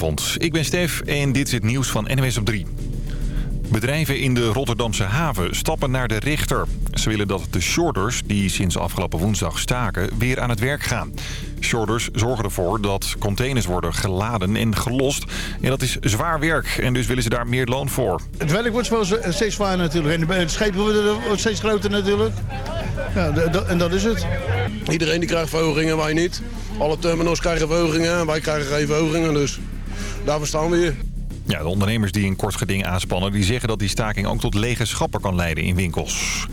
Goedenavond, ik ben Stef en dit is het nieuws van NWS op 3. Bedrijven in de Rotterdamse haven stappen naar de rechter. Ze willen dat de shorters, die sinds afgelopen woensdag staken, weer aan het werk gaan. Shorters zorgen ervoor dat containers worden geladen en gelost. En dat is zwaar werk en dus willen ze daar meer loon voor. Het werk wordt wel steeds zwaarder natuurlijk. En het scheep wordt steeds groter natuurlijk. Ja, en dat is het. Iedereen die krijgt verhogingen, wij niet. Alle terminals krijgen verhogingen, wij krijgen geen verhogingen. Dus daarvoor staan we hier. Ja, de ondernemers die een kort geding aanspannen... die zeggen dat die staking ook tot lege schappen kan leiden in winkels.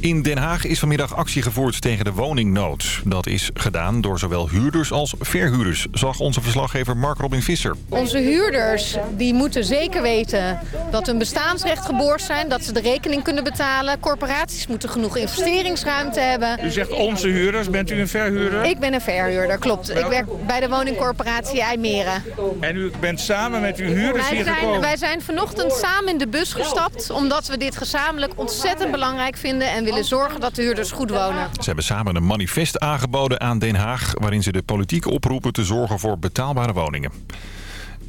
In Den Haag is vanmiddag actie gevoerd tegen de woningnood. Dat is gedaan door zowel huurders als verhuurders, zag onze verslaggever Mark Robin Visser. Onze huurders die moeten zeker weten dat hun bestaansrecht geborgd zijn, dat ze de rekening kunnen betalen. Corporaties moeten genoeg investeringsruimte hebben. U zegt onze huurders, bent u een verhuurder? Ik ben een verhuurder, klopt. Ik werk bij de woningcorporatie IJmeren. En u bent samen met uw huurders wij hier zijn, gekomen? Wij zijn vanochtend samen in de bus gestapt, omdat we dit gezamenlijk ontzettend belangrijk vinden en willen zorgen dat de huurders goed wonen. Ze hebben samen een manifest aangeboden aan Den Haag... waarin ze de politiek oproepen te zorgen voor betaalbare woningen.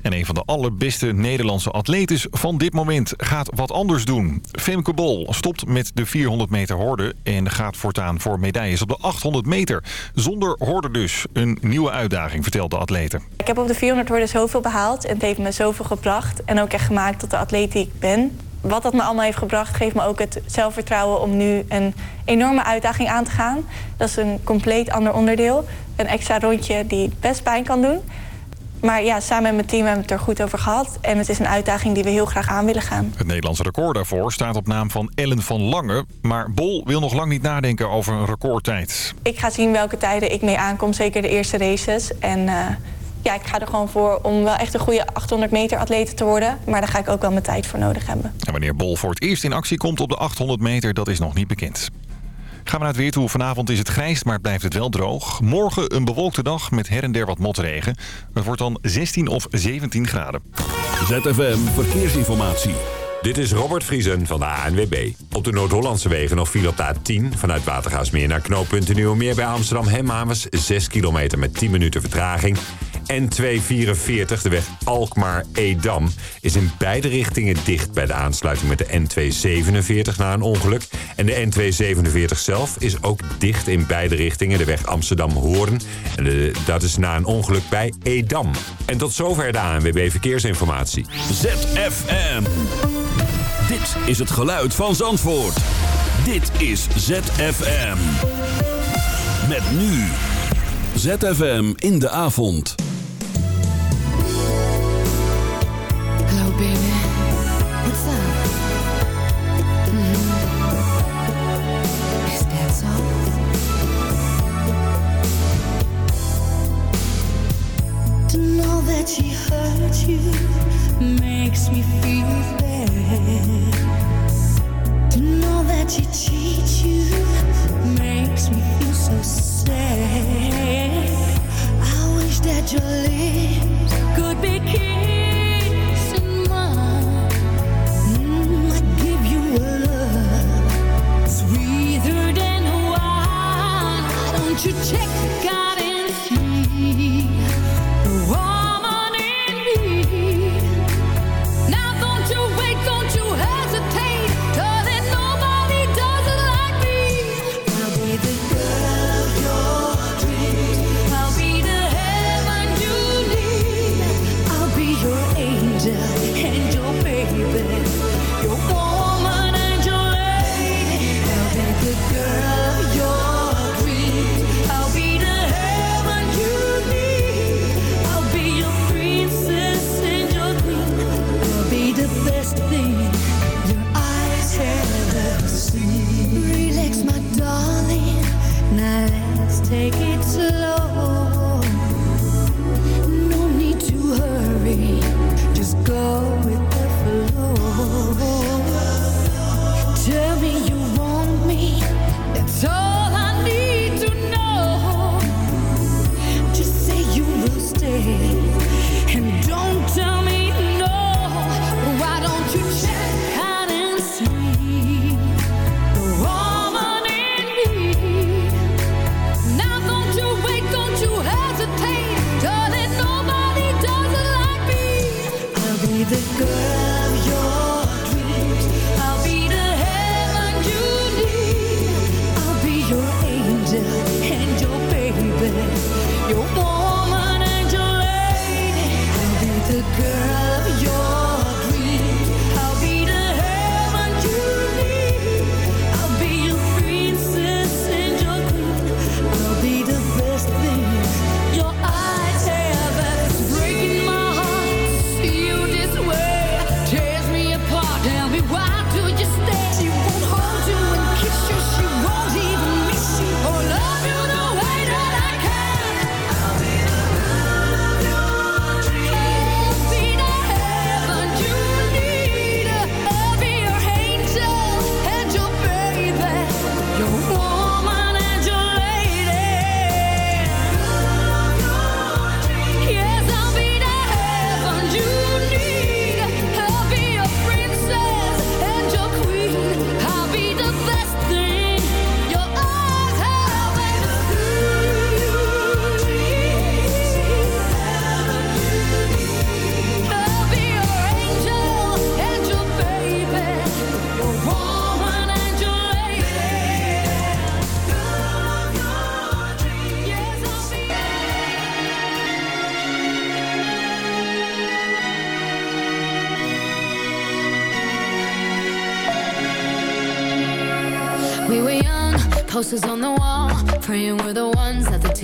En een van de allerbeste Nederlandse atletes van dit moment gaat wat anders doen. Femke Bol stopt met de 400 meter horde en gaat voortaan voor medailles op de 800 meter. Zonder horde dus. Een nieuwe uitdaging, vertelt de atlete. Ik heb op de 400 horde zoveel behaald en het heeft me zoveel gebracht. En ook echt gemaakt tot de atleet die ik ben wat dat me allemaal heeft gebracht, geeft me ook het zelfvertrouwen om nu een enorme uitdaging aan te gaan. Dat is een compleet ander onderdeel. Een extra rondje die best pijn kan doen. Maar ja, samen met mijn team hebben we het er goed over gehad. En het is een uitdaging die we heel graag aan willen gaan. Het Nederlandse record daarvoor staat op naam van Ellen van Lange. Maar Bol wil nog lang niet nadenken over een recordtijd. Ik ga zien welke tijden ik mee aankom, zeker de eerste races. En uh, ja, ik ga er gewoon voor om wel echt een goede 800 meter atlete te worden. Maar daar ga ik ook wel mijn tijd voor nodig hebben. En wanneer Bol voor het eerst in actie komt op de 800 meter, dat is nog niet bekend. Gaan we naar het weer toe. Vanavond is het grijs, maar blijft het wel droog. Morgen een bewolkte dag met her en der wat motregen. Het wordt dan 16 of 17 graden. ZFM Verkeersinformatie. Dit is Robert Vriesen van de ANWB. Op de Noord-Hollandse wegen nog file op de A10... vanuit Watergaasmeer naar knooppunt Nieuwemeer bij Amsterdam Hemhavens... 6 kilometer met 10 minuten vertraging. N244, de weg Alkmaar-Edam, is in beide richtingen dicht... bij de aansluiting met de N247 na een ongeluk. En de N247 zelf is ook dicht in beide richtingen... de weg Amsterdam-Hoorn. En dat is na een ongeluk bij Edam. En tot zover de ANWB Verkeersinformatie. ZFM. Dit is het geluid van Zandvoort. Dit is ZFM. Met nu. ZFM in de avond. Baby. What's up? Mm -hmm. Is that so? To know that she you makes me feel. To know that she cheats you makes me feel so sad. I wish that your lips could be kissing you check out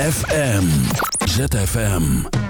ZFM. ZFM.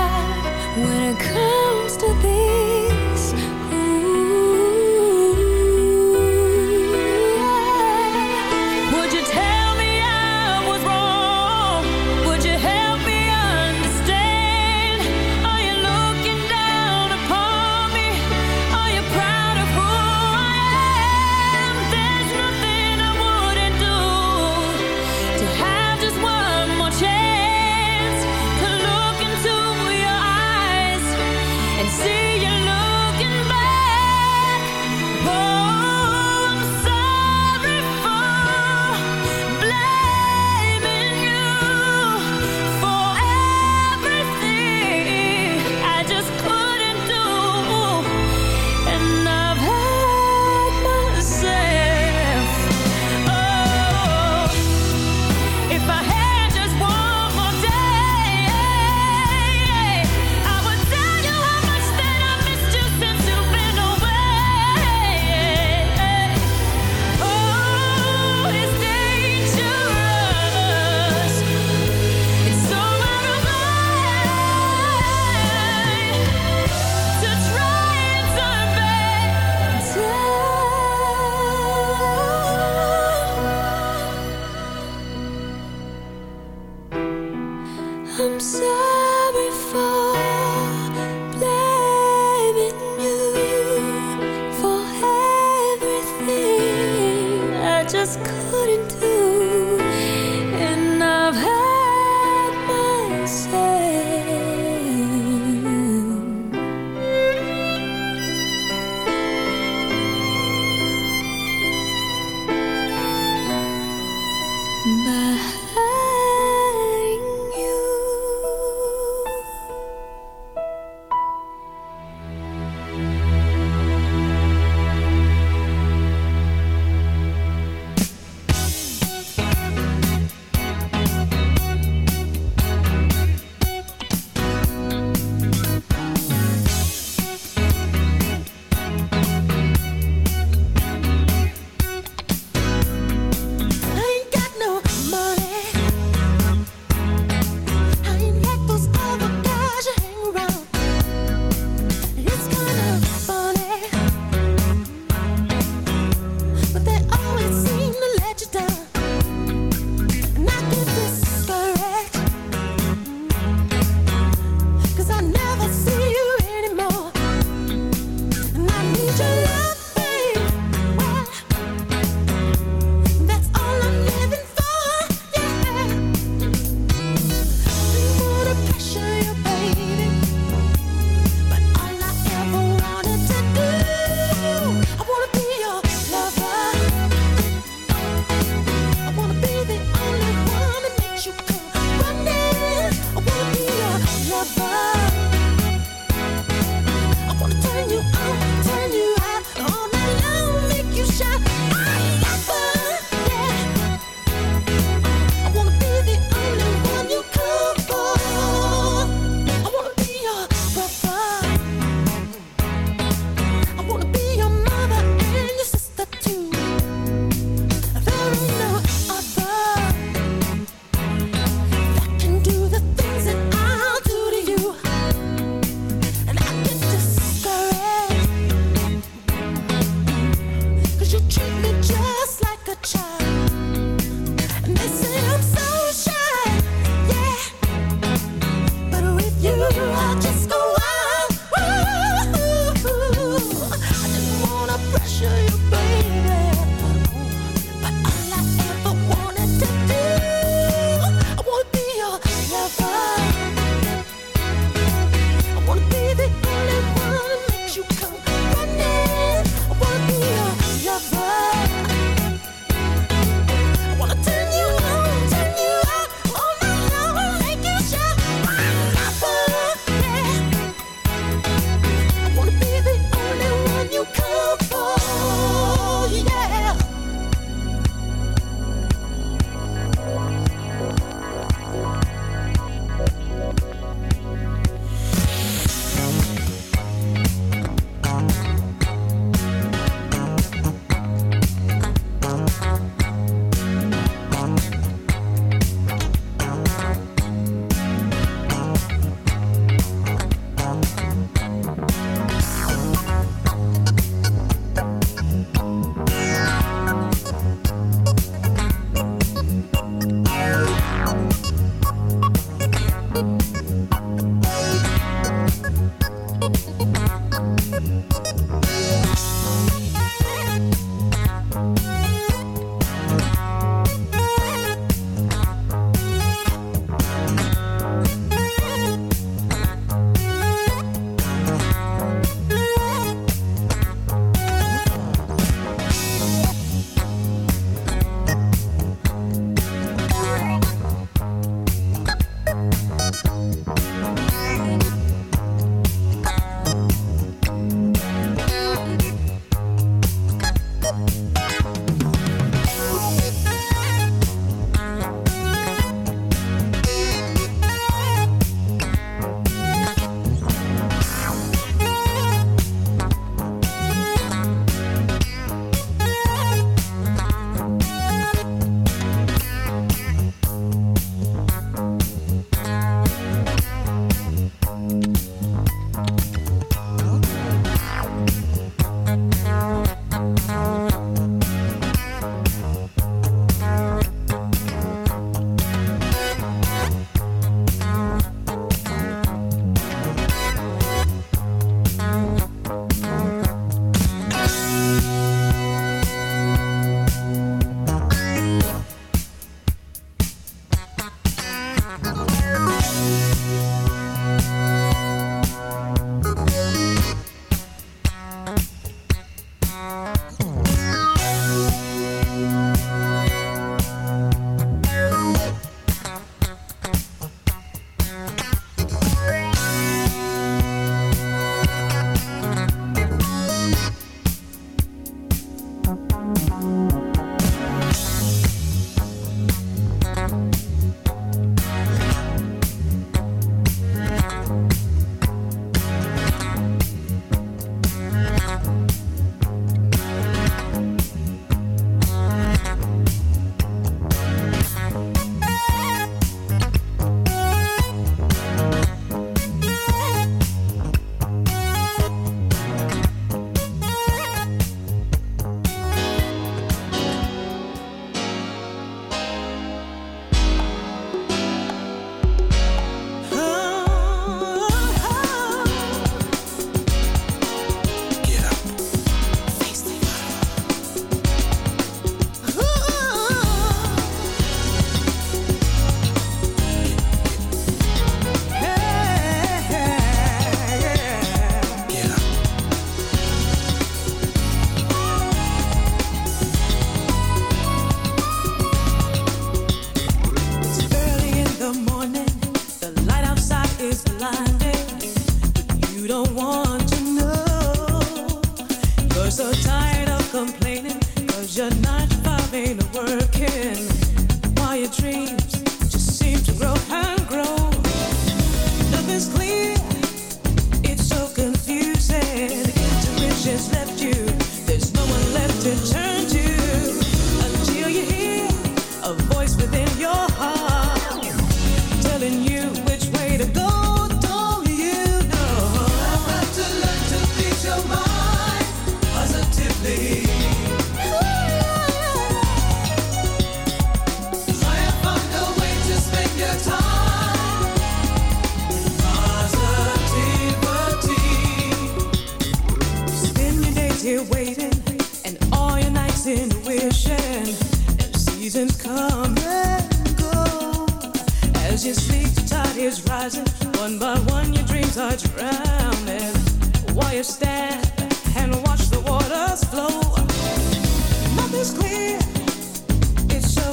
Bye.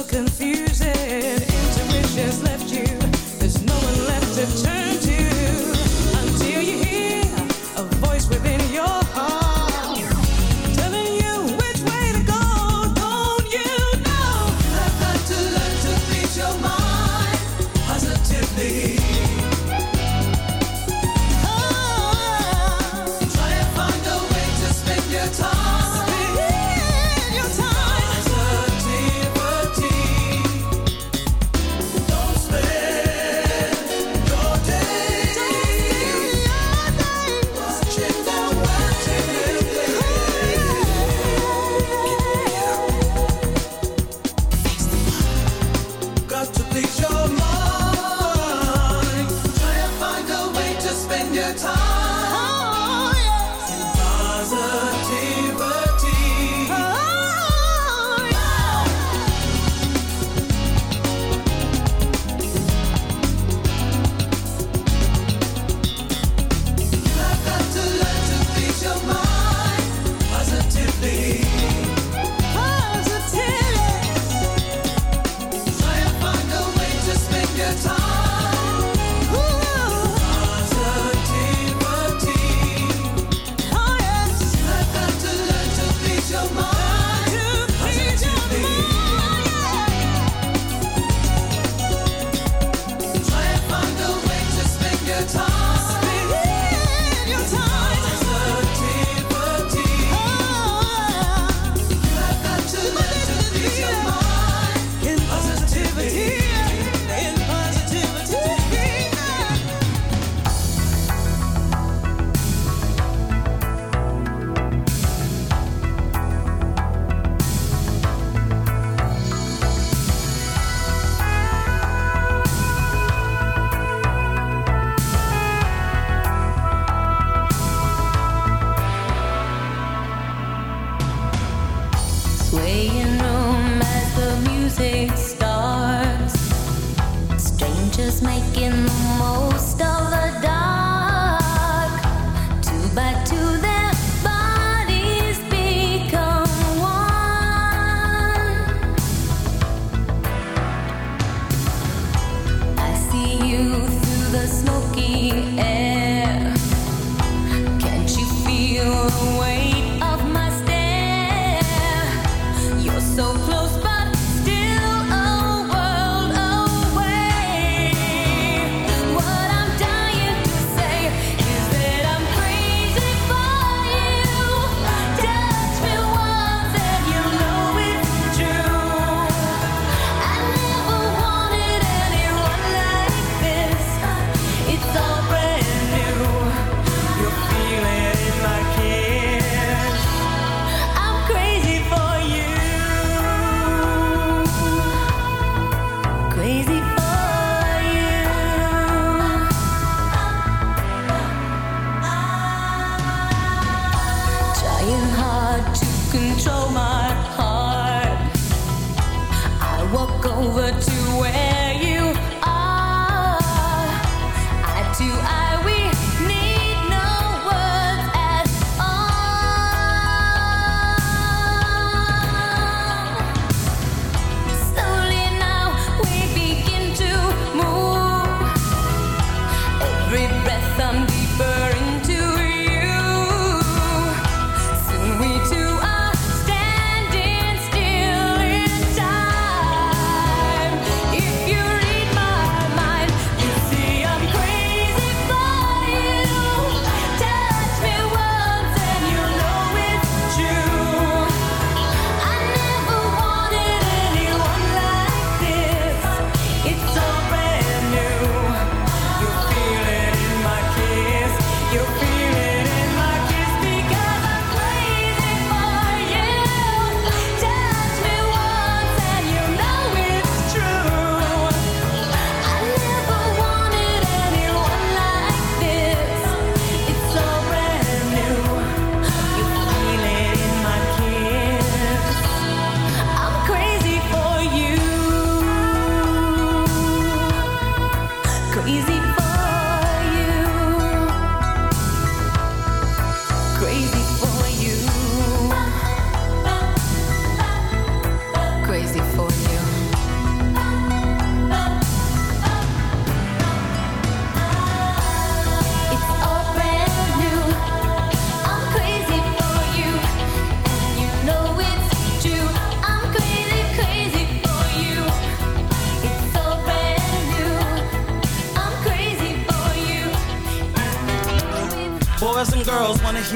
Confusing.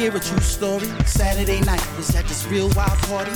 Hear a true story. Saturday night was at this real wild party.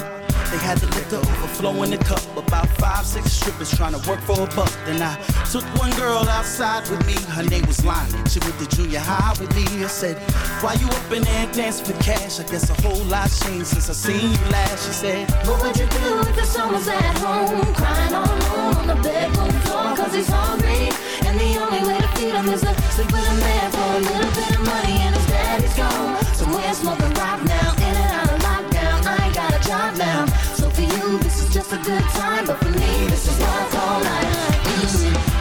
They had the liquor overflow in the cup. About five, six strippers trying to work for a buck. Then I took one girl outside with me. Her name was Lonnie. She went to junior high with me. I said, Why you up in there dancing for cash? I guess a whole lot changed since I seen you last. She said, What would you do if the son was at home Crying all alone on the bedroom floor Cause he's hungry And the only way to feed him is to sleep with a man For a little bit of money and his daddy's gone Somewhere smoking rock now In and out of lockdown I ain't got a job now So for you this is just a good time But for me this is love all night.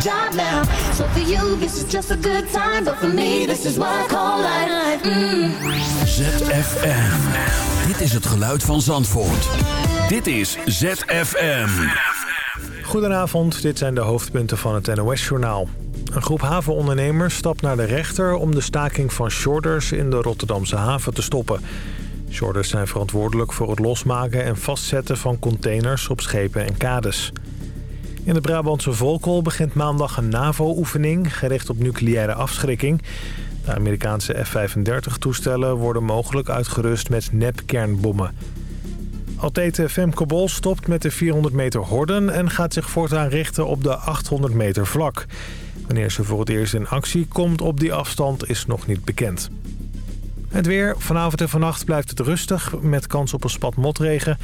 job now So for you this is just a good time But for me this is what I call life mm. ZFM. Dit is het geluid van Zandvoort. Dit is ZFM. Goedenavond, dit zijn de hoofdpunten van het NOS-journaal. Een groep havenondernemers stapt naar de rechter om de staking van shorters in de Rotterdamse haven te stoppen. Shorters zijn verantwoordelijk voor het losmaken en vastzetten van containers op schepen en kades. In de Brabantse Volkel begint maandag een NAVO-oefening gericht op nucleaire afschrikking. De Amerikaanse F-35-toestellen worden mogelijk uitgerust met nepkernbommen. Atlete Femke Bol stopt met de 400 meter horden en gaat zich voortaan richten op de 800 meter vlak. Wanneer ze voor het eerst in actie komt op die afstand is nog niet bekend. Het weer. Vanavond en vannacht blijft het rustig met kans op een spat motregen.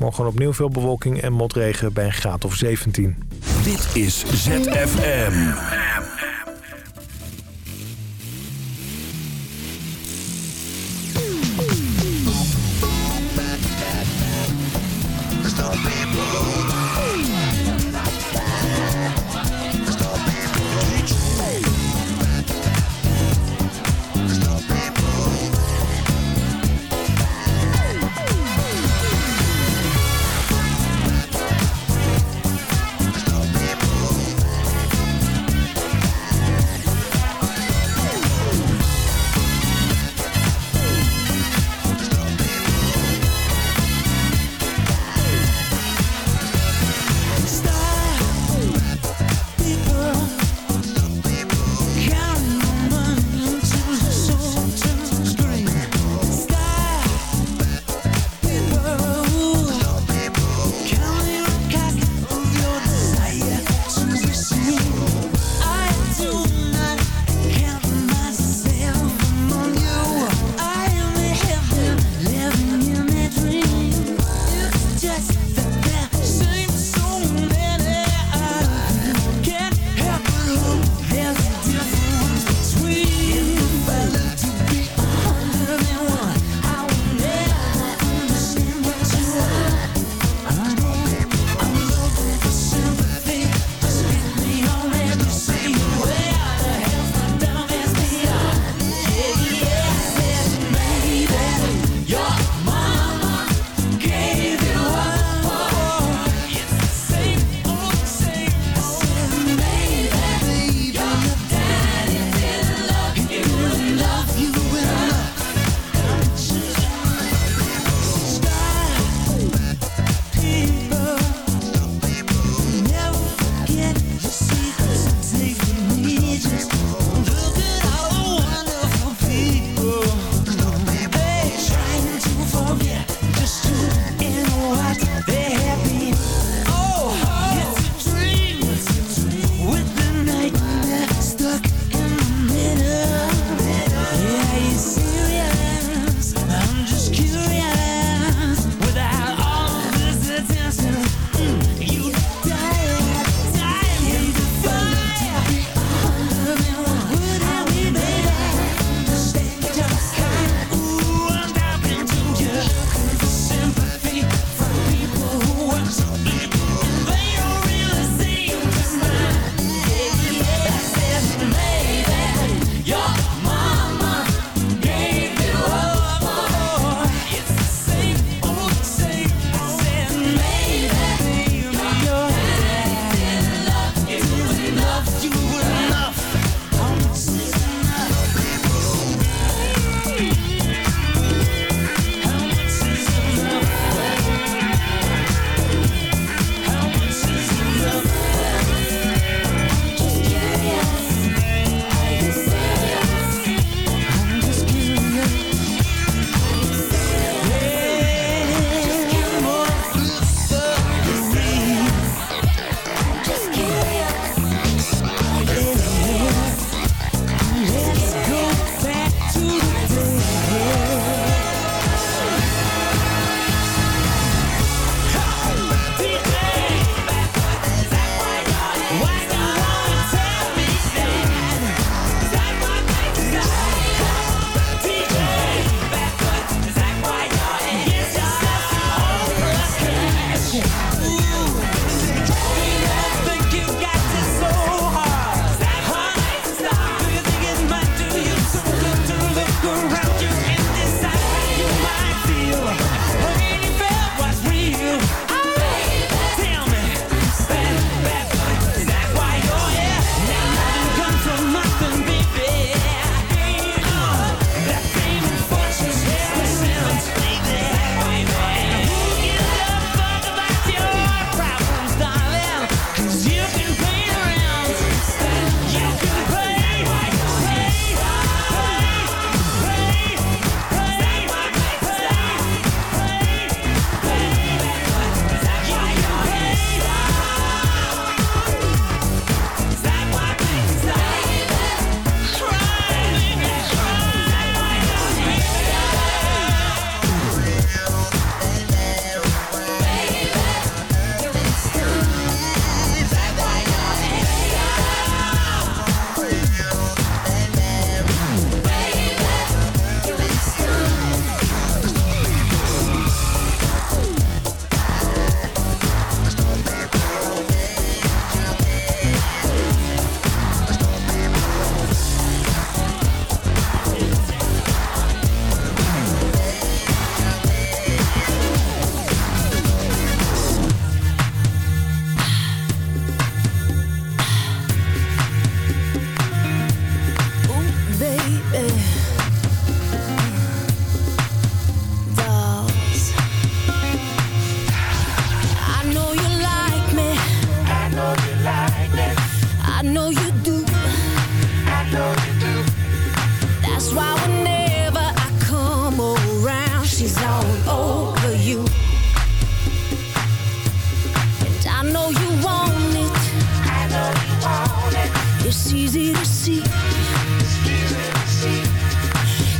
Morgen opnieuw veel bewolking en motregen bij een graad of 17. Dit is ZFM.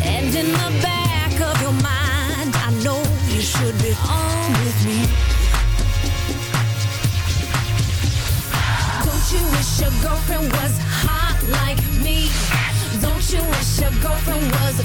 And in the back of your mind, I know you should be on with me. Don't you wish your girlfriend was hot like me? Don't you wish your girlfriend was a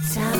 time.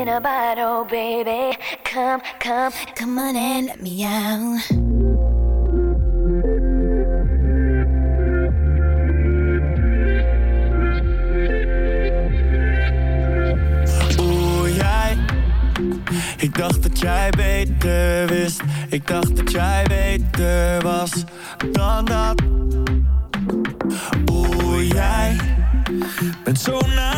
in a bottle, baby. Come, come, come on and let me out. Oeh, jij. Ik dacht dat jij beter wist. Ik dacht dat jij beter was dan dat. Oeh, jij bent zo na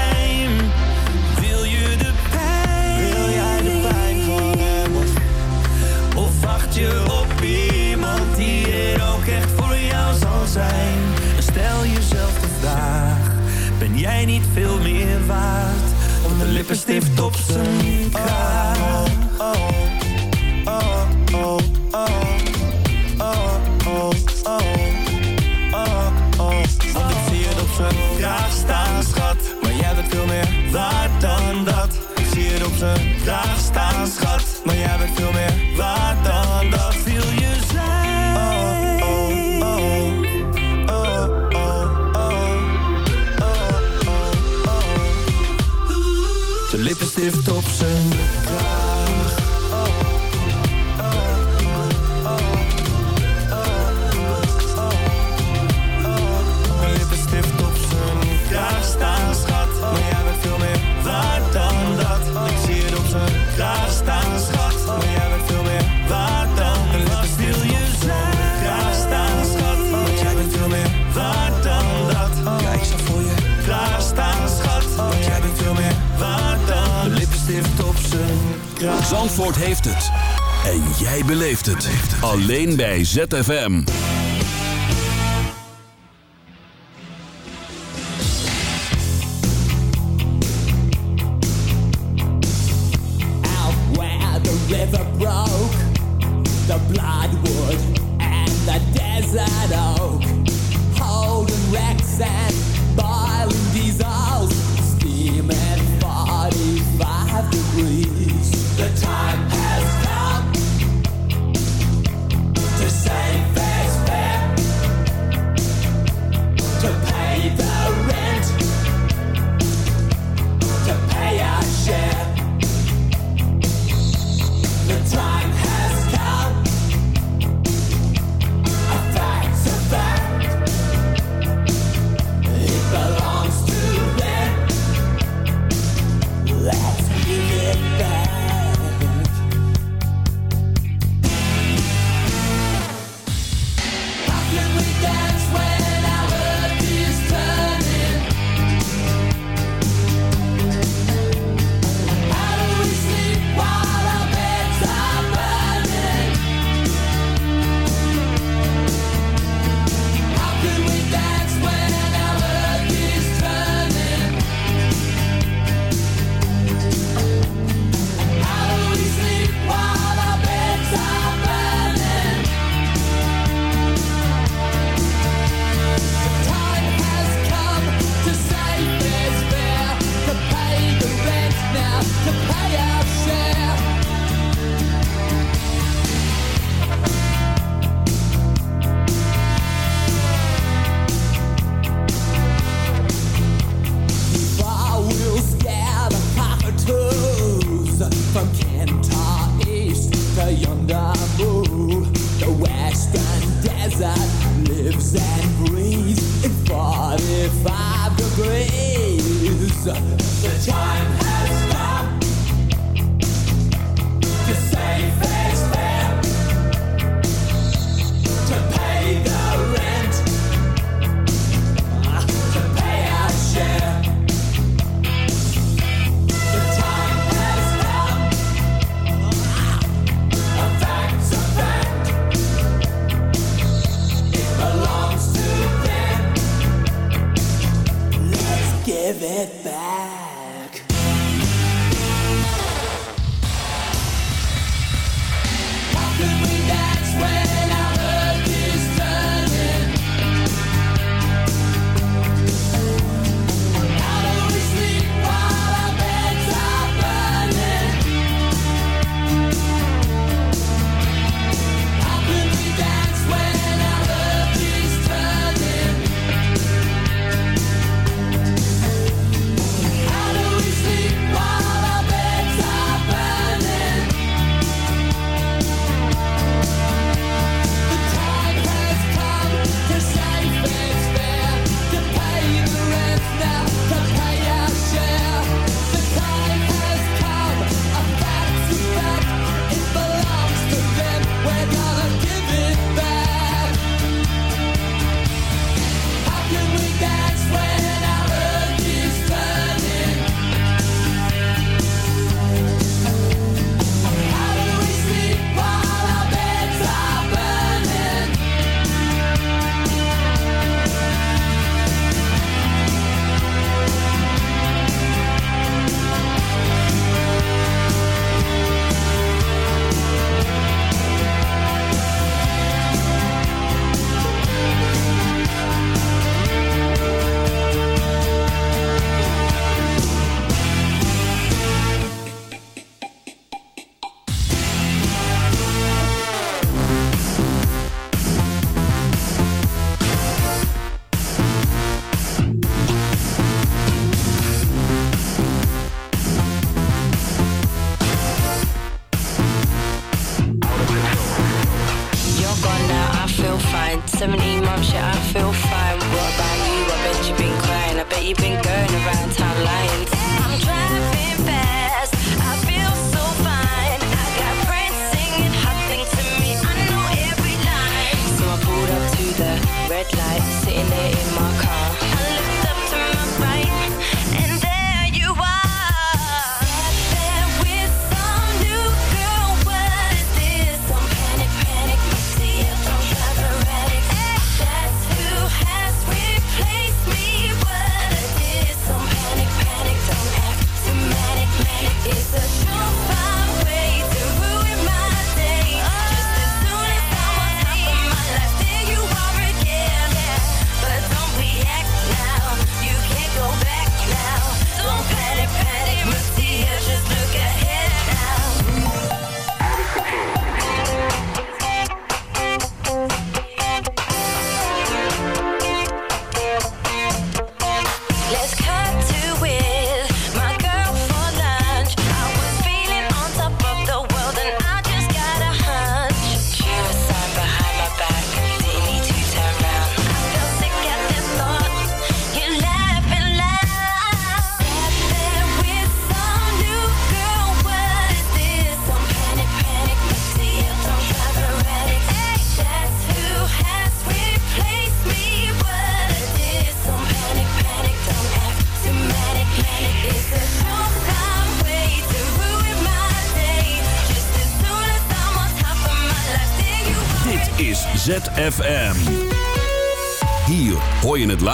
niet veel meer waard. Want de lippenstift op zijn kaart. Alleen bij ZFM.